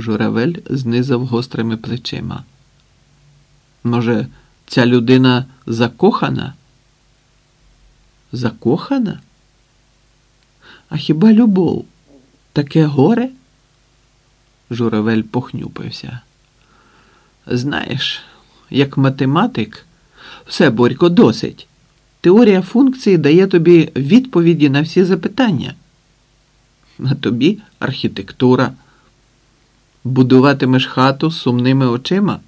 Журавель знизав гострими плечима. Може, ця людина закохана? Закохана? А хіба любов? Таке горе? Журавель похнюпився. Знаєш, як математик, все, Борько, досить. Теорія функції дає тобі відповіді на всі запитання. На тобі архітектура. Будуватимеш хату з сумними очима?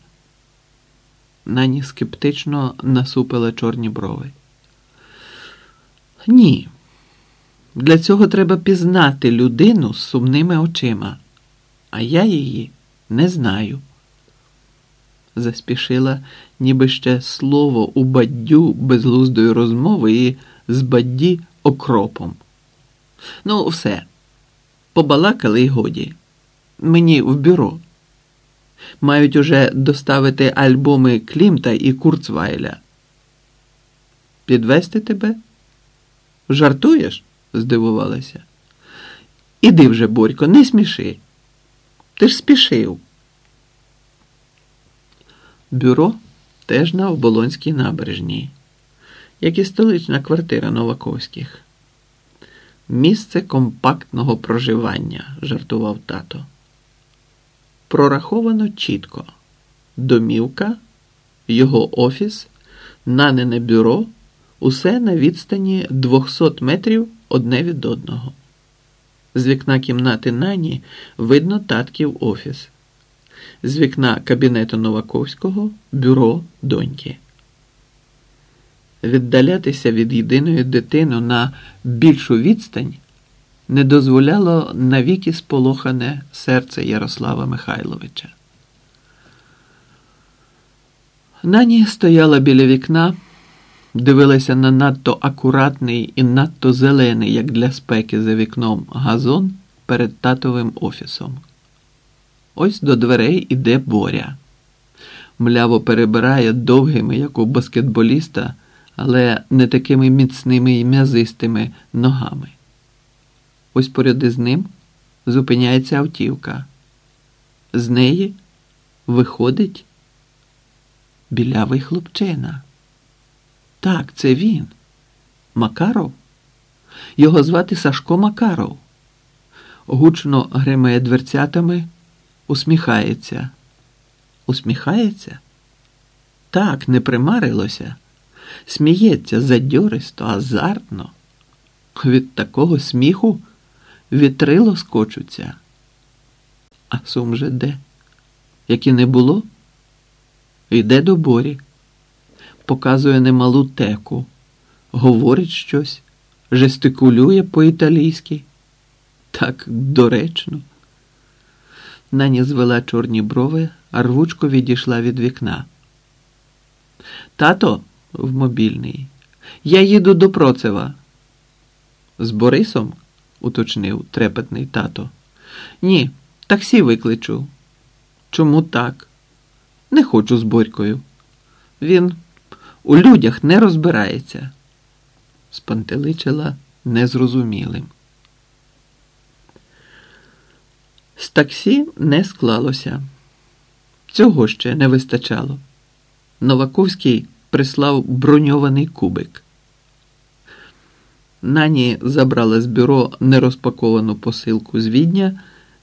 Нані скептично насупила чорні брови. Ні. Для цього треба пізнати людину з сумними очима, а я її не знаю. Заспішила, ніби ще слово у баддю безглуздої розмови і з бадді окропом. Ну, все, побалакали й годі. Мені в бюро. Мають уже доставити альбоми Клімта і Курцвайля. Підвести тебе? Жартуєш? здивувалася. Іди вже, Борько, не сміши. Ти ж спішив. Бюро теж на Оболонській набережній, як і столична квартира Новаковських. Місце компактного проживання, жартував тато. Прораховано чітко. Домівка, його офіс, нанене бюро, усе на відстані 200 метрів одне від одного. З вікна кімнати Нані видно татків офіс. З вікна кабінету Новаковського бюро доньки. Віддалятися від єдиної дитини на більшу відстань не дозволяло навіки сполохане серце Ярослава Михайловича. Нані стояла біля вікна, дивилася на надто акуратний і надто зелений, як для спеки за вікном, газон перед татовим офісом. Ось до дверей іде Боря. Мляво перебирає довгими, як у баскетболіста, але не такими міцними і м'язистими ногами. Ось поряд із ним зупиняється автівка. З неї виходить білявий хлопчина. Так, це він. Макаров. Його звати Сашко Макаров. Гучно гримає дверцятами, усміхається. Усміхається? Так, не примарилося. Сміється задьористо, азартно. Від такого сміху вітрило скочуться. А сум же де? Як і не було? Йде до борі, показує немалу теку, говорить щось, жестикулює по-італійськи. Так доречно. Нані звела чорні брови, а рвучко відійшла від вікна. Тато в мобільний. Я їду до Процева. З Борисом? Уточнив трепетний тато. Ні, таксі викличу. Чому так? Не хочу з Борькою. Він у людях не розбирається, спантеличила незрозумілим. З таксі не склалося. Цього ще не вистачало. Новаковський прислав броньований кубик. Нані забрала з бюро нерозпаковану посилку з відня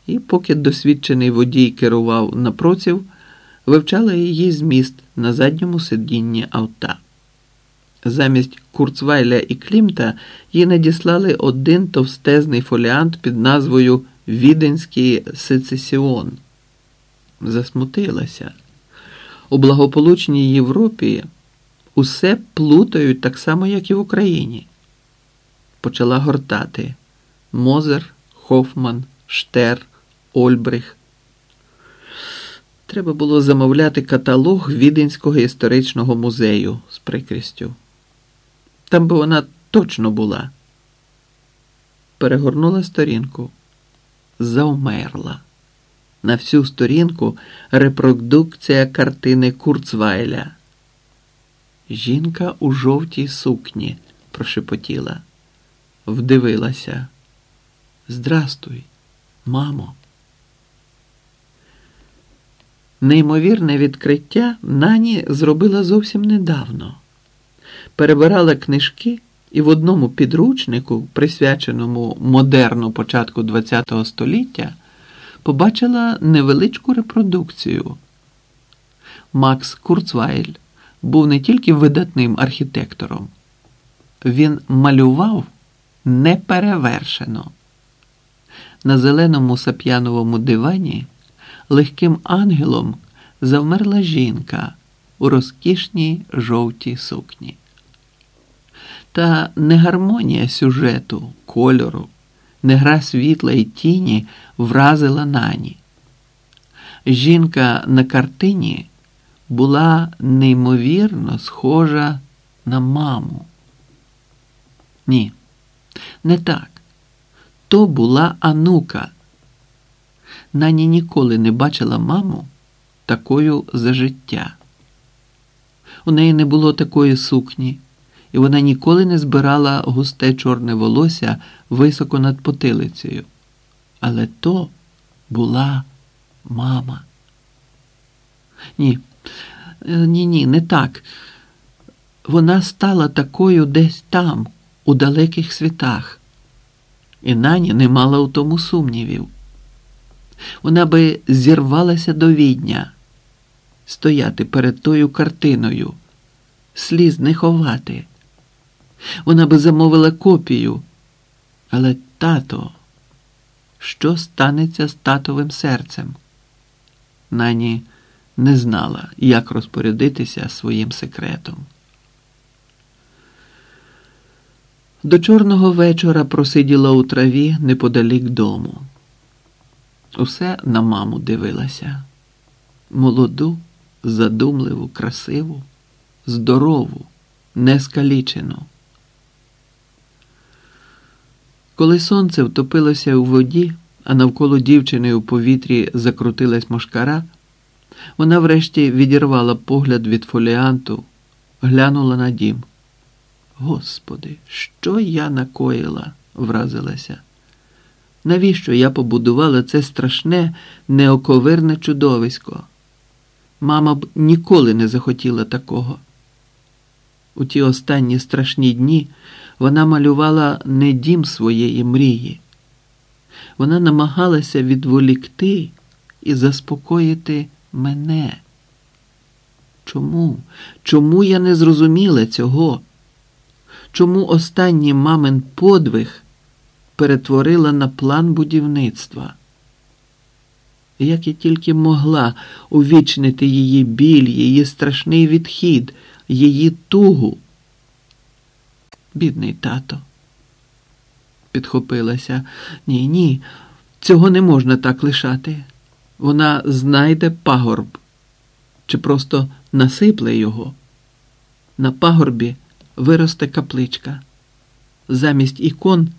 і, поки досвідчений водій керував напроців, вивчала її зміст на задньому сидінні авта. Замість Курцвайля і Клімта їй надіслали один товстезний фоліант під назвою Віденський сецесіон. Засмутилася. У благополучній Європі усе плутають так само, як і в Україні. Почала гортати Мозер, Хофман, Штер, Ольбрих. Треба було замовляти каталог Віденського історичного музею з прикрістю. Там би вона точно була. Перегорнула сторінку, завмерла. На всю сторінку репродукція картини Курцвайля. Жінка у жовтій сукні прошепотіла, вдивилася. Здрастуй, мамо. Неймовірне відкриття Нані зробила зовсім недавно. Перебирала книжки і в одному підручнику, присвяченому модерну початку ХХ століття, побачила невеличку репродукцію. Макс Курцвайль був не тільки видатним архітектором, він малював неперевершено. На зеленому сап'яновому дивані легким ангелом завмерла жінка у розкішній жовтій сукні. Та не гармонія сюжету, кольору, не гра світла і тіні вразила нані. Жінка на картині була неймовірно схожа на маму. Ні, не так. То була Анука. Нані ніколи не бачила маму такою за життя. У неї не було такої сукні, і вона ніколи не збирала густе чорне волосся високо над потилицею. Але то була мама. Ні, е, ні, ні, не так. Вона стала такою десь там, у далеких світах, і нані не мала у тому сумнівів. Вона би зірвалася до відня, стояти перед тою картиною, сліз не ховати. Вона би замовила копію, але тато, що станеться з татовим серцем? Нані не знала, як розпорядитися своїм секретом. До чорного вечора просиділа у траві неподалік дому. Усе на маму дивилася молоду, задумливу, красиву, здорову, нескалічену. Коли сонце втопилося у воді, а навколо дівчини у повітрі закрутилась мошкара, вона врешті відірвала погляд від фоліанту, глянула на дім. Господи, що я накоїла, вразилася. Навіщо я побудувала це страшне, неоковирне чудовисько? Мама б ніколи не захотіла такого. У ті останні страшні дні вона малювала не дім своєї мрії. Вона намагалася відволікти і заспокоїти мене. Чому? Чому я не зрозуміла цього? Чому останній мамин подвиг перетворила на план будівництва? Як я тільки могла увічнити її біль, її страшний відхід, її тугу? Бідний тато, підхопилася. Ні, ні, цього не можна так лишати. Вона знайде пагорб чи просто насипле його. На пагорбі виросте капличка. Замість ікон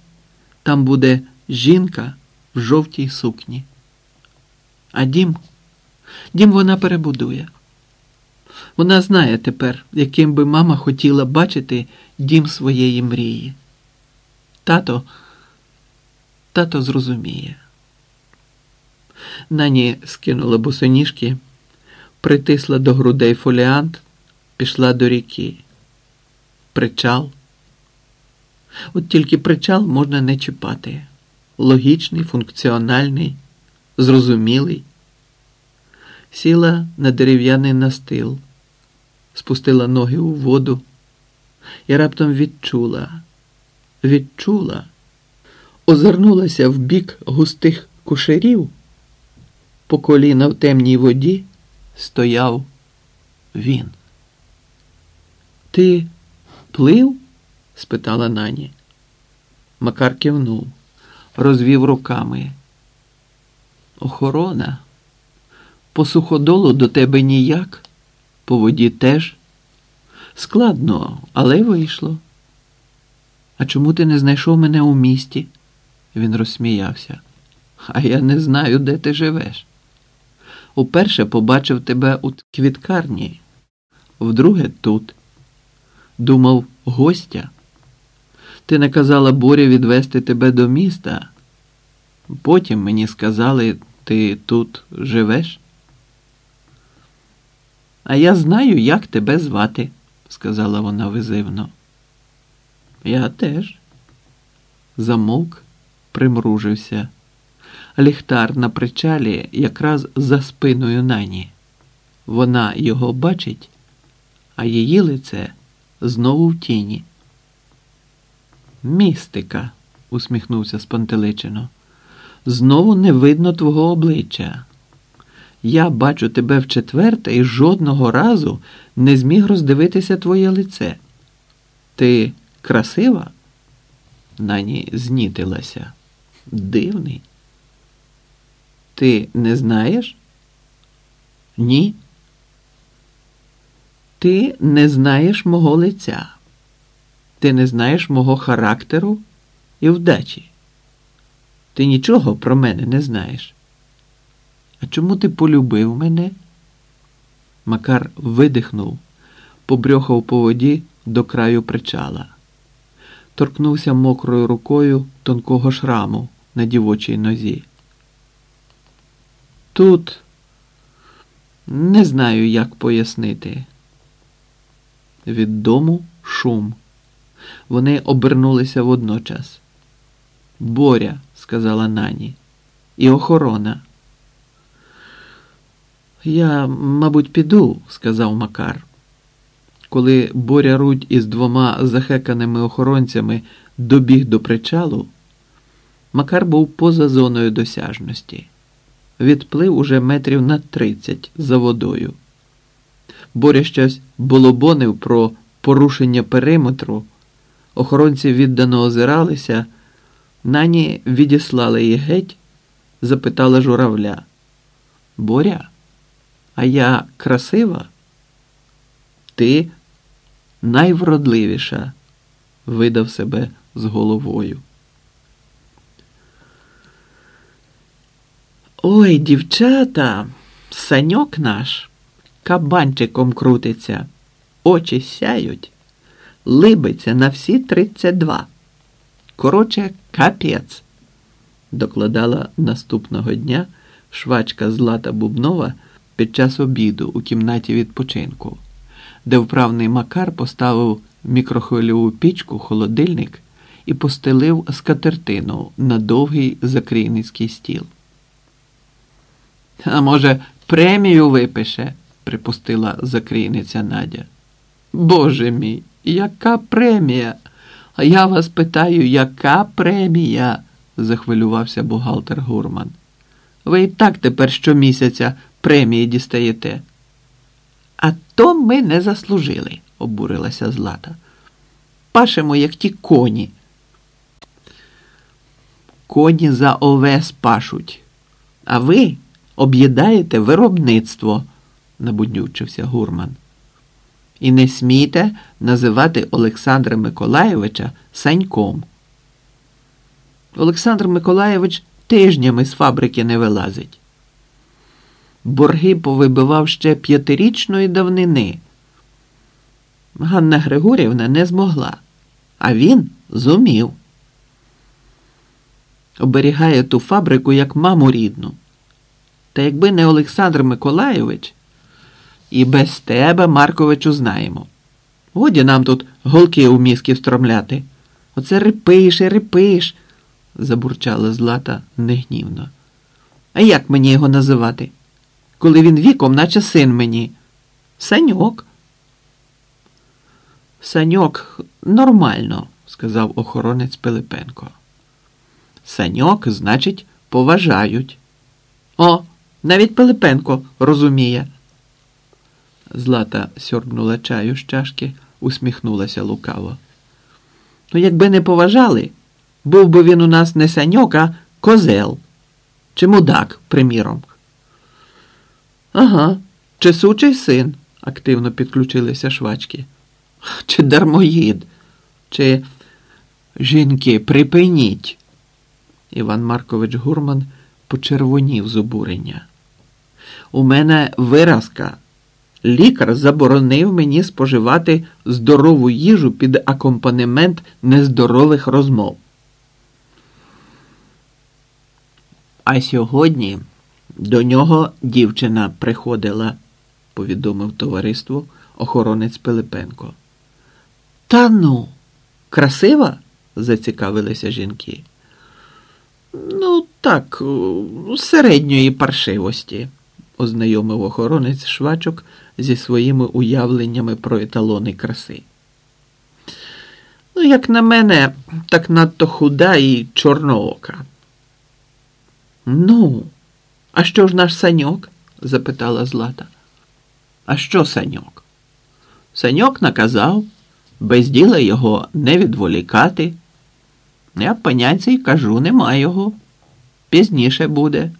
там буде жінка в жовтій сукні. А дім, дім вона перебудує. Вона знає тепер, яким би мама хотіла бачити дім своєї мрії. Тато, тато зрозуміє. Нані скинула босоніжки, притисла до грудей фоліант, пішла до ріки. Причал. От тільки причал можна не чіпати. Логічний, функціональний, зрозумілий. Сіла на дерев'яний настил, спустила ноги у воду і раптом відчула, відчула, озирнулася в бік густих кушерів, по коліна в темній воді стояв він. Ти плив? спитала нані. Макар кивнув, розвів руками. Охорона. По суходолу до тебе ніяк, по воді теж. Складно, але вийшло. А чому ти не знайшов мене у місті? Він розсміявся. А я не знаю, де ти живеш. Уперше побачив тебе у квіткарні, вдруге тут. Думав, гостя. Ти наказала Борі відвести тебе до міста. Потім мені сказали, ти тут живеш? А я знаю, як тебе звати, сказала вона визивно. Я теж. Замовк, примружився. Ліхтар на причалі якраз за спиною нані. Вона його бачить, а її лице знову в тіні. Містика, усміхнувся спантеличено. Знову не видно твого обличчя. Я бачу тебе вчетверте і жодного разу не зміг роздивитися твоє лице. Ти красива? Нані знітилася. Дивний. Ти не знаєш? Ні. Ти не знаєш мого лиця. Ти не знаєш мого характеру і вдачі. Ти нічого про мене не знаєш. А чому ти полюбив мене? Макар видихнув, побрьохав по воді до краю причала, торкнувся мокрою рукою тонкого шраму на дівочій нозі. Тут не знаю, як пояснити. Від дому шум. Вони обернулися водночас. Боря, сказала нані, і охорона. Я, мабуть, піду, сказав Макар. Коли Боря Рудь із двома захеканими охоронцями добіг до причалу, Макар був поза зоною досяжності. Відплив уже метрів на тридцять за водою. Боря щось болобонив про порушення периметру. Охоронці віддано озиралися, нані відіслали її геть, запитала журавля. Боря, а я красива? Ти найвродливіша, видав себе з головою. Ой, дівчата, саньок наш кабанчиком крутиться, очі сяють, либиться на всі тридцять два. Короче, капець, докладала наступного дня швачка Злата Бубнова під час обіду у кімнаті відпочинку, де вправний Макар поставив мікрохвильову пічку, холодильник і постелив скатертину на довгий закрійницький стіл. А може, премію випише, припустила закрійниця Надя. Боже мій, яка премія? А я вас питаю, яка премія? захвилювався бухгалтер Гурман. Ви і так тепер щомісяця премії дістаєте. А то ми не заслужили, обурилася Злата. Пашемо, як ті коні. Коні за овес пашуть, а ви об'їдаєте виробництво, набуднючився Гурман. І не смійте називати Олександра Миколаєвича Саньком. Олександр Миколаєвич тижнями з фабрики не вилазить. Борги повибивав ще п'ятирічної давнини. Ганна Григорівна не змогла, а він зумів. Оберігає ту фабрику як маму рідну. Та якби не Олександр Миколайович, і без тебе, Марковичу, знаємо. Годі нам тут голки у мізки встромляти. Оце репиш і репиш, забурчала Злата негнівно. А як мені його називати? Коли він віком, наче син мені? Саньок. Саньок нормально, сказав охоронець Пилипенко. Саньок, значить, поважають. О, навіть Пилипенко розуміє. Злата сьорбнула чаю з чашки, усміхнулася лукаво. Ну, якби не поважали, був би він у нас не саньок, а козел. Чи мудак, приміром. Ага, чи сучий син, активно підключилися швачки. Чи дармоїд, чи жінки, припиніть. Іван Маркович Гурман почервонів з обурення. У мене виразка. Лікар заборонив мені споживати здорову їжу під акомпанемент нездорових розмов. А сьогодні до нього дівчина приходила, повідомив товариству охоронець Пилипенко. Та ну, красива? зацікавилися жінки. Ну, так, середньої паршивості, ознайомив охоронець швачок зі своїми уявленнями про еталони краси. Ну, як на мене, так надто худа і чорноока. Ну, а що ж наш саньок? запитала Злата. А що саньок? Саньок наказав без діла його не відволікати. Я й кажу, нема його. Пізніше буде.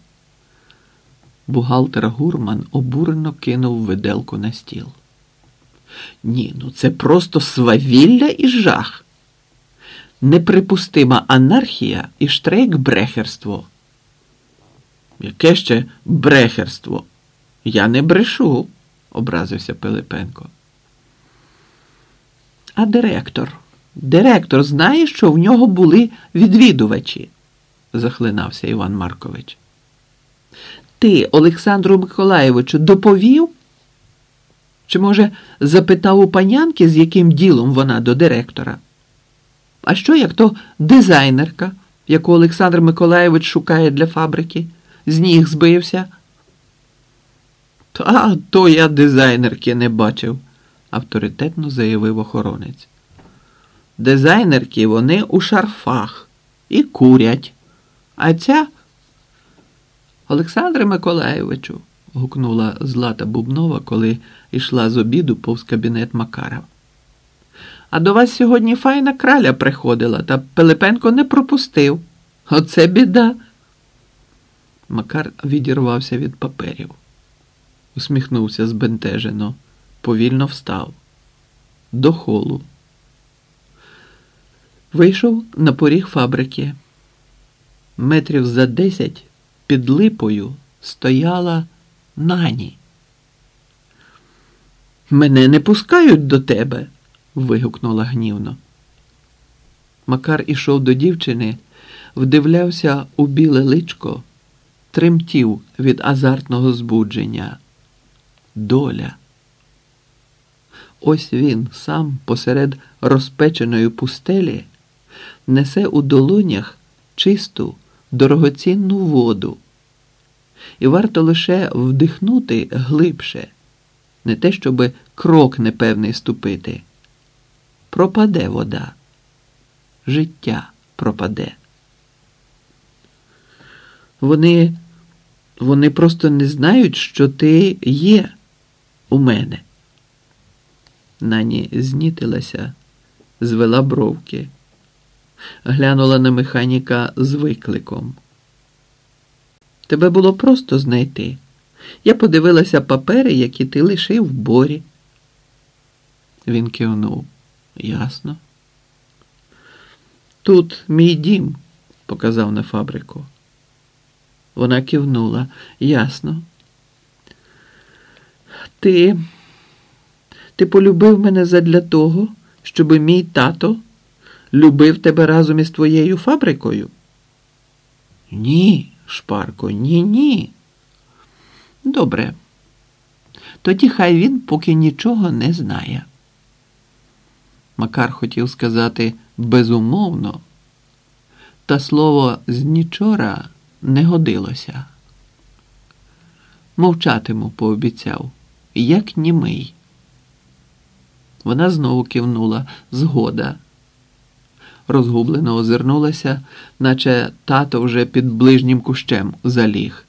Бухгалтер Гурман обурено кинув виделку на стіл. Ні, ну це просто свавілля і жах. Неприпустима анархія і штрейк-брехерство. Яке ще брехерство? Я не брешу, образився Пилипенко. А директор? Директор знає, що в нього були відвідувачі, захлинався Іван Маркович. Ти, Олександру Миколаєвичу, доповів? Чи, може, запитав у панянки, з яким ділом вона до директора? А що, як то дизайнерка, яку Олександр Миколаєвич шукає для фабрики, з ніг збився? Та то я дизайнерки не бачив, авторитетно заявив охоронець. Дизайнерки вони у шарфах і курять. А ця Олександре Миколаєвичу, гукнула Злата Бубнова, коли йшла з обіду повз кабінет Макара. А до вас сьогодні файна краля приходила, та Пилипенко не пропустив. Оце біда. Макар відірвався від паперів, усміхнувся збентежено, повільно встав. До холу. Вийшов на поріг фабрики. Метрів за десять під липою стояла нані. Мене не пускають до тебе. вигукнула гнівно. Макар ішов до дівчини, вдивлявся у біле личко, тремтів від азартного збудження. Доля. Ось він сам посеред розпеченої пустелі несе у долонях чисту, дорогоцінну воду. І варто лише вдихнути глибше, не те, щоби крок непевний ступити. Пропаде вода, життя пропаде. Вони, Вони просто не знають, що ти є у мене. Нані знітилася, звела бровки, глянула на механіка з викликом. Тебе було просто знайти. Я подивилася папери, які ти лишив в борі. Він кивнув. Ясно. Тут мій дім, показав на фабрику. Вона кивнула. Ясно. Ти. Ти полюбив мене задля того, щоби мій тато любив тебе разом із твоєю фабрикою? Ні, шпарко, ні, ні. Добре. Тоді хай він поки нічого не знає. Макар хотів сказати безумовно, та слово знічора не годилося. Мовчатиму, пообіцяв, як німий. Вона знову кивнула згода. Розгублено озирнулася, наче тато вже під ближнім кущем заліг.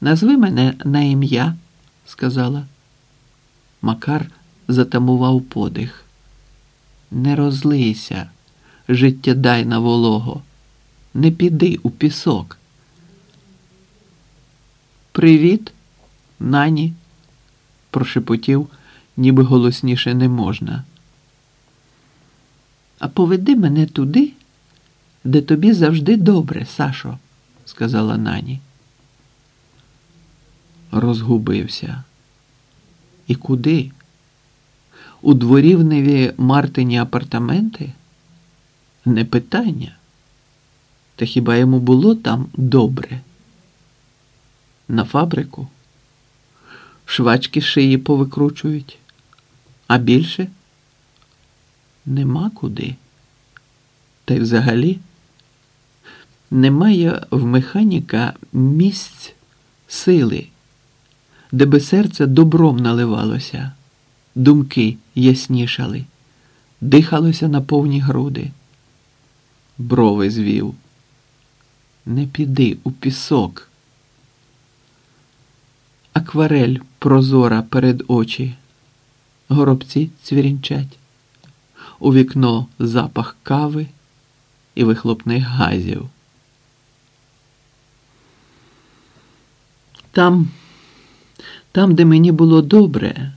Назви мене на ім'я, сказала. Макар затамував подих. Не розлийся, життєдайна волого, не піди у пісок. Привіт, нані, прошепотів ніби голосніше не можна. А поведи мене туди, де тобі завжди добре, Сашо, сказала нані. Розгубився. І куди? У дворівневі Мартині апартаменти? Не питання. Та хіба йому було там добре? На фабрику? швачки шиї повикручують. А більше нема куди. Та й взагалі немає в механіка місць сили, де би серце добром наливалося, думки яснішали, дихалося на повні груди. Брови звів. Не піди у пісок. Акварель прозора перед очі, горобці цвірінчать, у вікно запах кави і вихлопних газів. Там, там, де мені було добре,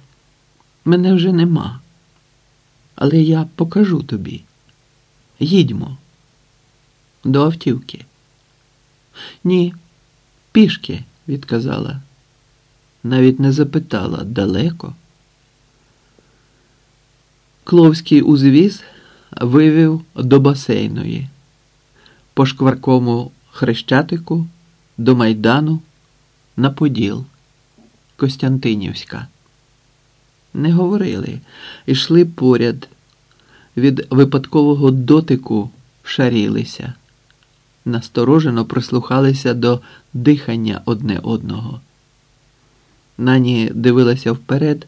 мене вже нема. Але я покажу тобі. Їдьмо до автівки. Ні, пішки, відказала. Навіть не запитала далеко. Кловський узвіз вивів до басейної, по шкваркому хрещатику, до майдану, на Поділ, Костянтинівська. Не говорили, йшли поряд, від випадкового дотику шарілися, насторожено прислухалися до дихання одне одного. Нані дивилася вперед,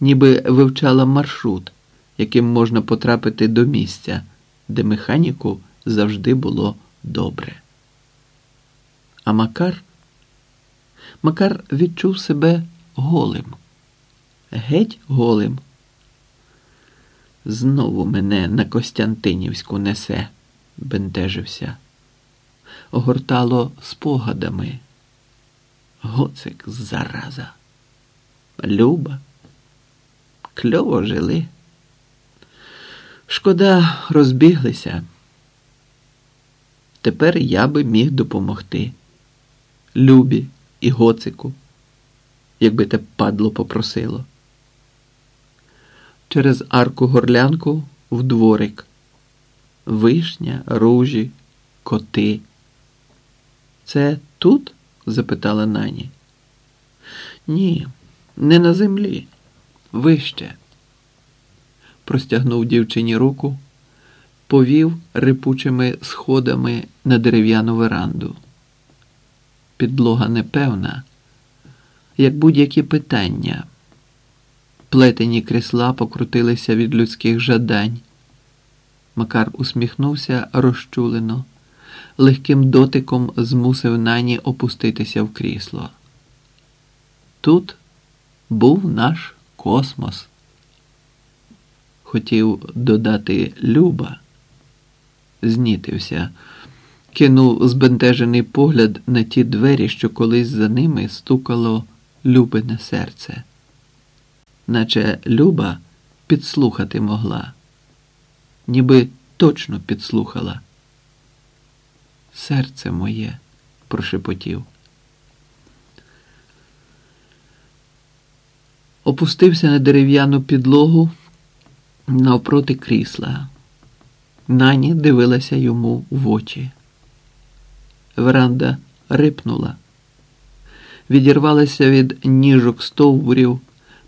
ніби вивчала маршрут, яким можна потрапити до місця, де механіку завжди було добре. А Макар Макар відчув себе голим, геть голим. Знову мене на Костянтинівську несе, бентежився. Огортало спогадами. Гоцик зараза. Люба. Кльово жили. Шкода, розбіглися. Тепер я би міг допомогти. Любі і гоцику, якби те падло попросило. Через арку горлянку в дворик. Вишня, ружі, коти. Це тут? запитала нані. Ні, не на землі, вище. Простягнув дівчині руку, повів рипучими сходами на дерев'яну веранду. Підлога непевна, як будь-які питання. Плетені крісла покрутилися від людських жадань. Макар усміхнувся розчулено, легким дотиком змусив нані опуститися в крісло. Тут був наш космос. Хотів додати Люба, знітився, кинув збентежений погляд на ті двері, що колись за ними стукало Любине серце, наче Люба підслухати могла, ніби точно підслухала. Серце моє, прошепотів. Опустився на дерев'яну підлогу навпроти крісла. Нані дивилася йому в очі. Веранда рипнула, відірвалася від ніжок стовбурів,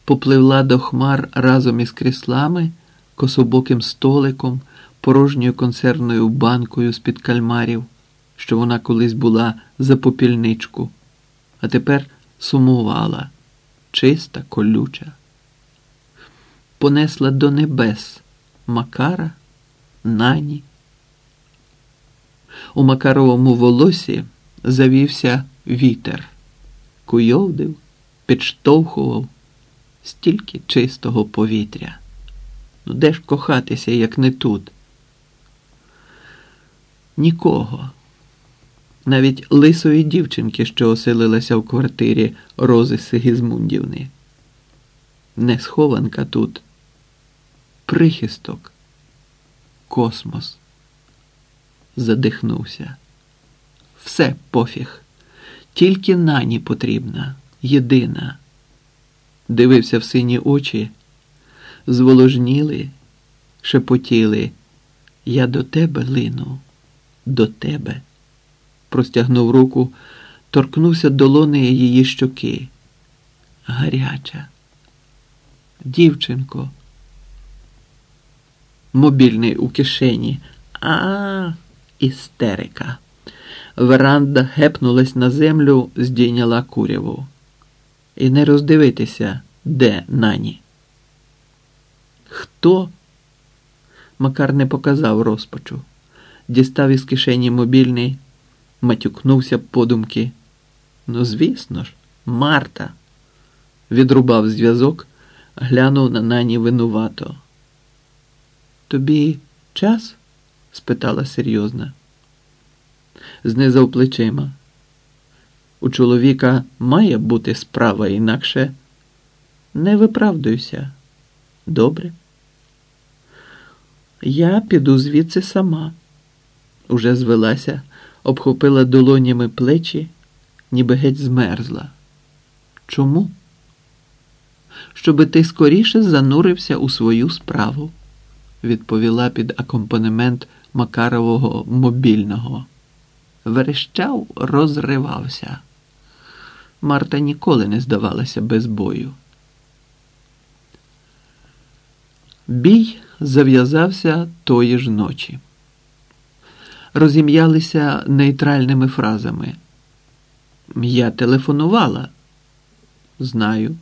попливла до хмар разом із кріслами, кособоким столиком, порожньою консервною банкою з-під кальмарів, що вона колись була за попільничку, а тепер сумувала чиста, колюча, понесла до небес Макара, нані. У Макаровому волосі завівся вітер, куйовдив, підштовхував стільки чистого повітря. Ну, де ж кохатися, як не тут? Нікого навіть лисої дівчинки, що оселилася в квартирі Рози Сигізмундівни. Не схованка тут, прихисток, космос. Задихнувся. Все пофіг, тільки нані потрібна, єдина. Дивився в сині очі, зволожніли, шепотіли. Я до тебе лину, до тебе простягнув руку, торкнувся долони її щоки. гаряча. Дівчинко. Мобільний у кишені. А, істерика. Веранда гепнулась на землю, здійняла куряву. І не роздивитися, де нані. Хто? Макар не показав розпачу. Дістав із кишені мобільний, матюкнувся подумки. Ну, звісно ж, Марта. Відрубав зв'язок, глянув на нані винувато. Тобі час? спитала серйозно. Знизав плечима. У чоловіка має бути справа інакше. Не виправдуйся. Добре. Я піду звідси сама. Уже звелася, обхопила долонями плечі, ніби геть змерзла. Чому? Щоби ти скоріше занурився у свою справу, відповіла під акомпанемент Макарового мобільного. Верещав, розривався. Марта ніколи не здавалася без бою. Бій зав'язався тої ж ночі. Розім'ялися нейтральними фразами. Я телефонувала. Знаю.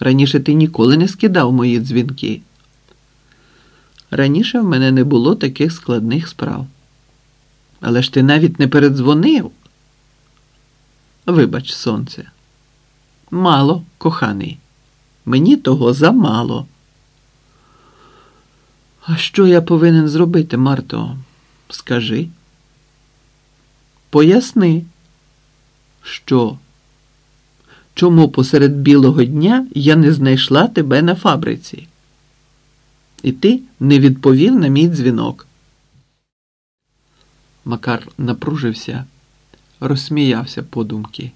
Раніше ти ніколи не скидав мої дзвінки. Раніше в мене не було таких складних справ. Але ж ти навіть не передзвонив. Вибач, сонце. Мало, коханий. Мені того замало. А що я повинен зробити, Марто? Скажи. Поясни, що? Чому посеред білого дня я не знайшла тебе на фабриці? І ти не відповів на мій дзвінок. Макар напружився, розсміявся подумки.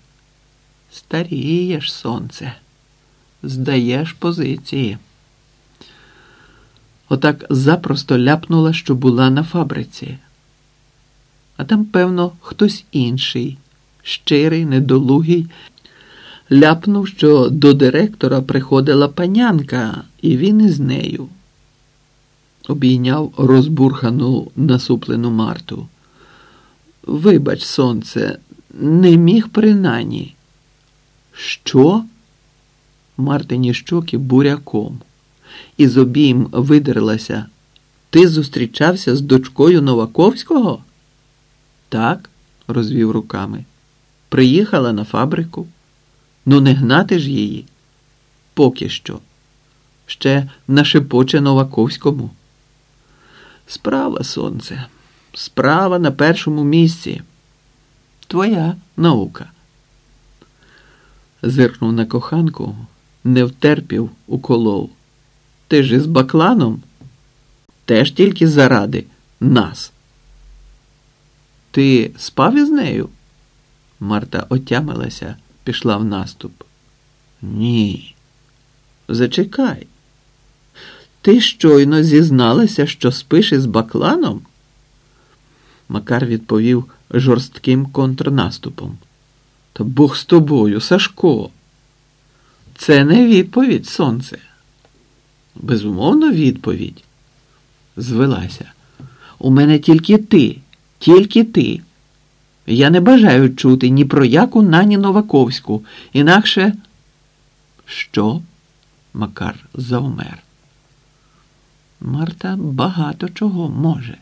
Старієш, сонце, здаєш позиції. Отак запросто ляпнула, що була на фабриці. А там, певно, хтось інший, щирий, недолугий, ляпнув, що до директора приходила панянка, і він із нею. Обійняв розбурхану насуплену Марту. Вибач, сонце, не міг принані. Що? Мартині щоки буряком. Із обійм видерлася. Ти зустрічався з дочкою Новаковського? Так, розвів руками. Приїхала на фабрику. Ну, не гнати ж її. Поки що. Ще нашепоче Новаковському. Справа, сонце, справа на першому місці. Твоя наука. Зиркнув на коханку, не втерпів, уколов. Ти ж із бакланом? Теж тільки заради нас. Ти спав із нею? Марта отямилася, пішла в наступ. Ні. Зачекай. Ти щойно зізналася, що спиш із бакланом? Макар відповів жорстким контрнаступом. Та Бог з тобою, Сашко. Це не відповідь, сонце. Безумовно, відповідь. Звелася. У мене тільки ти, тільки ти. Я не бажаю чути ні про яку нані Новаковську, інакше. Що? Макар завмер. Марта багато чого може.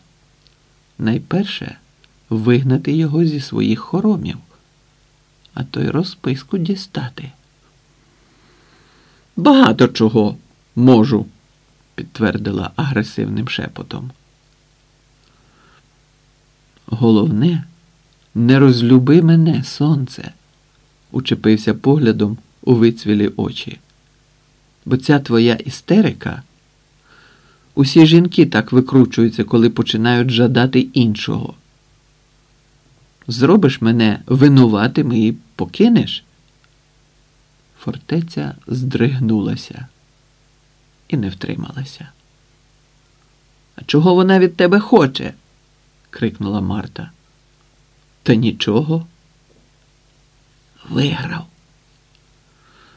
Найперше вигнати його зі своїх хоромів, а то й розписку дістати. Багато чого можу, підтвердила агресивним шепотом. Головне, не розлюби мене, сонце, учепився поглядом у вицвілі очі. Бо ця твоя істерика. Усі жінки так викручуються, коли починають жадати іншого. Зробиш мене винуватим і покинеш? Фортеця здригнулася і не втрималася. А чого вона від тебе хоче? крикнула Марта. Та нічого. Виграв.